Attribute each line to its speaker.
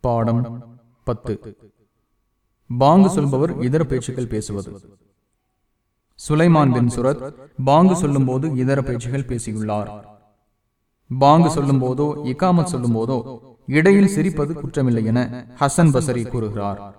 Speaker 1: பாடம் பத்து. பாங்கு சொல்பவர் இதர பேச்சுக்கள் பேசுவது. சுலைமான் பின் சுரத் பாங்கு சொல்லும் போது இதர பேச்சுகள் பேசியுள்ளார். பாங்கு சொல்லும் போதோ இக்காமத் சொல்லும் போதோ இடையில் சிரிப்பது குற்றமில்லை என ஹசன் பசரி கூறுகிறார்.